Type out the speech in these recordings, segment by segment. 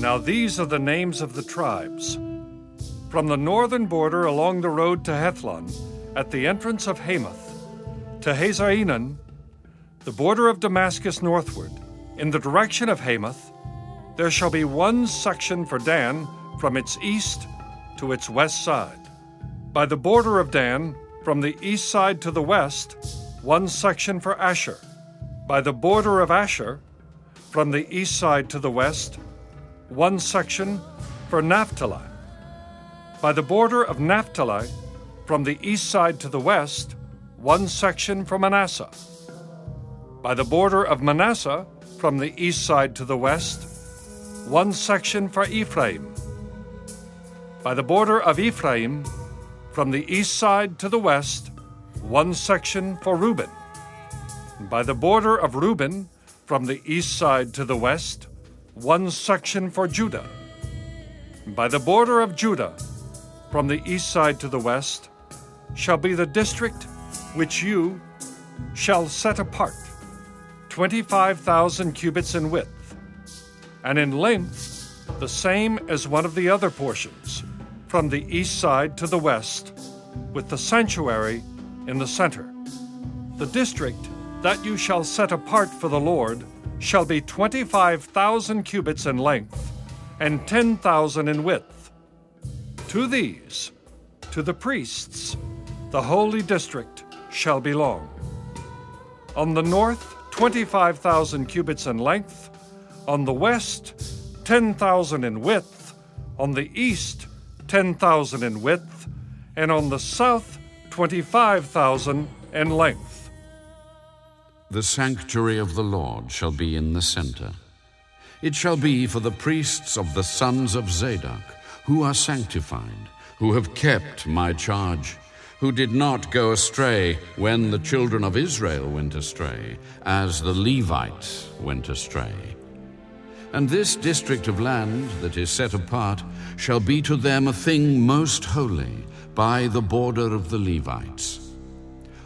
Now these are the names of the tribes. From the northern border along the road to Hethlon, at the entrance of Hamath, to Hazar Enan, the border of Damascus northward, in the direction of Hamath, there shall be one section for Dan from its east to its west side. By the border of Dan, from the east side to the west, one section for Asher. By the border of Asher, from the east side to the west, one section for Naphtali. By the border of Naphtali, from the east side to the west, one section for Manasseh. By the border of Manasseh, from the east side to the west, one section for Ephraim. By the border of Ephraim, from the east side to the west, one section for Reuben. By the border of Reuben, from the east side to the west, one section for Judah. By the border of Judah, from the east side to the west, shall be the district which you shall set apart, 25,000 cubits in width, and in length the same as one of the other portions, from the east side to the west, with the sanctuary in the center. The district that you shall set apart for the Lord shall be 25,000 cubits in length and 10,000 in width. To these, to the priests, the holy district shall belong. On the north, 25,000 cubits in length, on the west, 10,000 in width, on the east, 10,000 in width, and on the south, 25,000 in length. The sanctuary of the Lord shall be in the center. It shall be for the priests of the sons of Zadok, who are sanctified, who have kept my charge, who did not go astray when the children of Israel went astray, as the Levites went astray. And this district of land that is set apart shall be to them a thing most holy by the border of the Levites.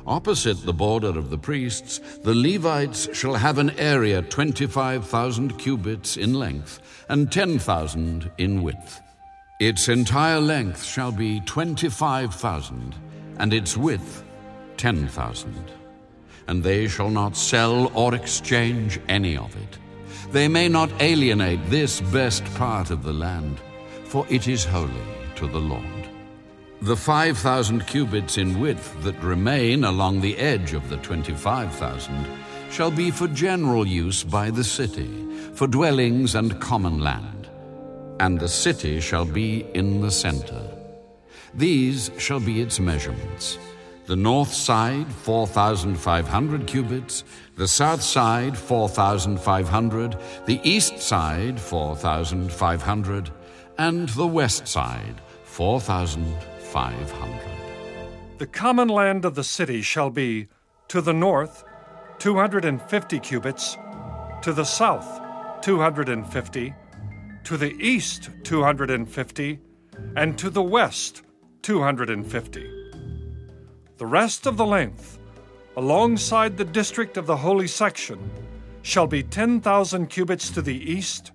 Opposite the border of the priests, the Levites shall have an area 25,000 cubits in length and 10,000 in width. Its entire length shall be 25,000, and its width 10,000. And they shall not sell or exchange any of it. They may not alienate this best part of the land, for it is holy to the Lord. The 5,000 cubits in width that remain along the edge of the 25,000 shall be for general use by the city, for dwellings and common land. And the city shall be in the center. These shall be its measurements. The north side, 4,500 cubits, the south side, 4,500, the east side, 4,500, and the west side, 4,500. The common land of the city shall be to the north 250 cubits, to the south 250, to the east 250, and to the west 250. The rest of the length, alongside the district of the holy section, shall be 10,000 cubits to the east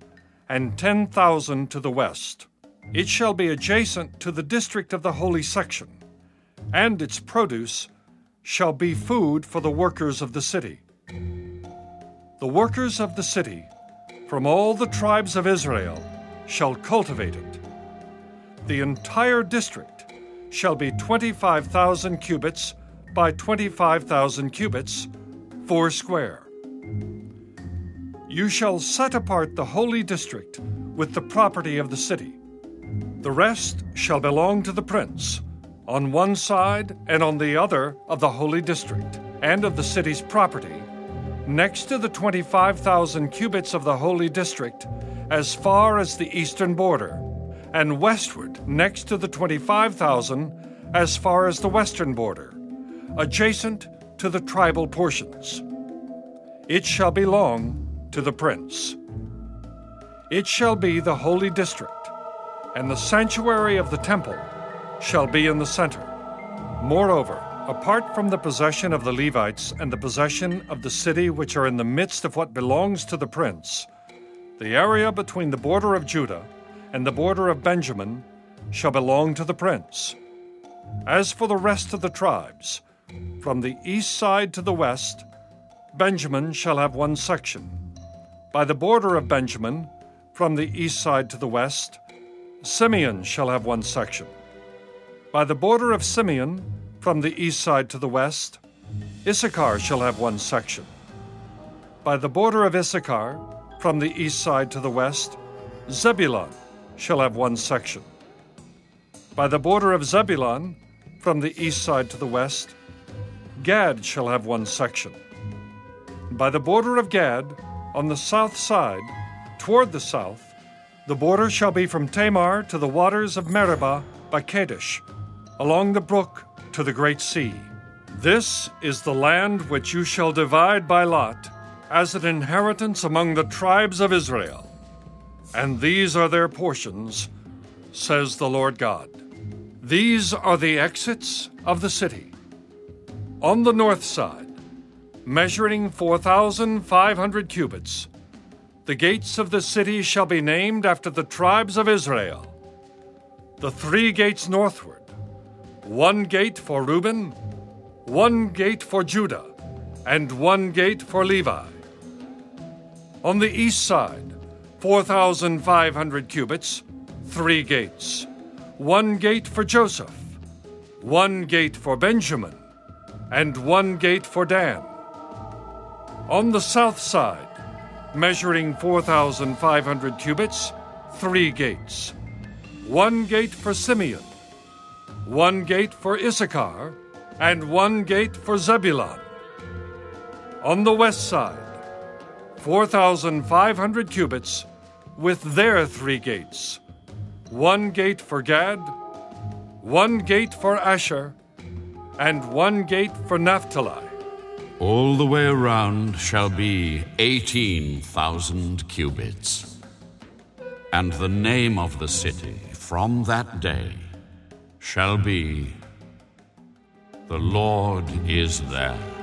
and 10,000 to the west. It shall be adjacent to the district of the holy section, and its produce shall be food for the workers of the city. The workers of the city, from all the tribes of Israel, shall cultivate it. The entire district shall be 25,000 cubits by 25,000 cubits, four square. You shall set apart the holy district with the property of the city. The rest shall belong to the prince, on one side and on the other of the holy district, and of the city's property, next to the 25,000 cubits of the holy district, as far as the eastern border, and westward next to the 25,000 as far as the western border, adjacent to the tribal portions. It shall belong to the prince. It shall be the holy district, and the sanctuary of the temple shall be in the center. Moreover, apart from the possession of the Levites and the possession of the city which are in the midst of what belongs to the prince, The area between the border of Judah and the border of Benjamin shall belong to the prince. As for the rest of the tribes, from the east side to the west, Benjamin shall have one section. By the border of Benjamin, from the east side to the west, Simeon shall have one section. By the border of Simeon, from the east side to the west, Issachar shall have one section. By the border of Issachar, from the east side to the west, Zebulun shall have one section. By the border of Zebulun, from the east side to the west, Gad shall have one section. By the border of Gad, on the south side, toward the south, the border shall be from Tamar to the waters of Meribah by Kadesh, along the brook to the great sea. This is the land which you shall divide by lot as an inheritance among the tribes of Israel. And these are their portions, says the Lord God. These are the exits of the city. On the north side, measuring 4,500 cubits, the gates of the city shall be named after the tribes of Israel. The three gates northward, one gate for Reuben, one gate for Judah, and one gate for Levi. On the east side, 4,500 cubits, three gates. One gate for Joseph, one gate for Benjamin, and one gate for Dan. On the south side, measuring 4,500 cubits, three gates. One gate for Simeon, one gate for Issachar, and one gate for Zebulun. On the west side, 4,500 cubits with their three gates one gate for Gad, one gate for Asher, and one gate for Naphtali. All the way around shall be 18,000 cubits. And the name of the city from that day shall be The Lord is there.